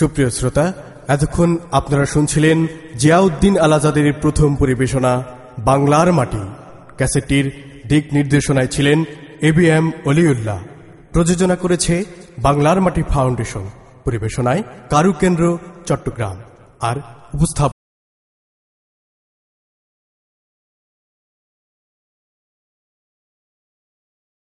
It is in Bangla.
সুপ্রিয় শ্রোতা, এতক্ষণ আপনারা শুনছিলেন জিয়াউদ্দিন আলাজাদের প্রথম পরিবেশনা, বাংলার মাটি। ক্যাসেটটির দিক নির্দেশনায় ছিলেন এ বি এম অলিউল্লাহ। প্রযোজনা করেছে বাংলার মাটি ফাউন্ডেশন। পরিবেশনায় কারুকেন্দ্র, চট্টগ্রাম। আর উপস্থাপন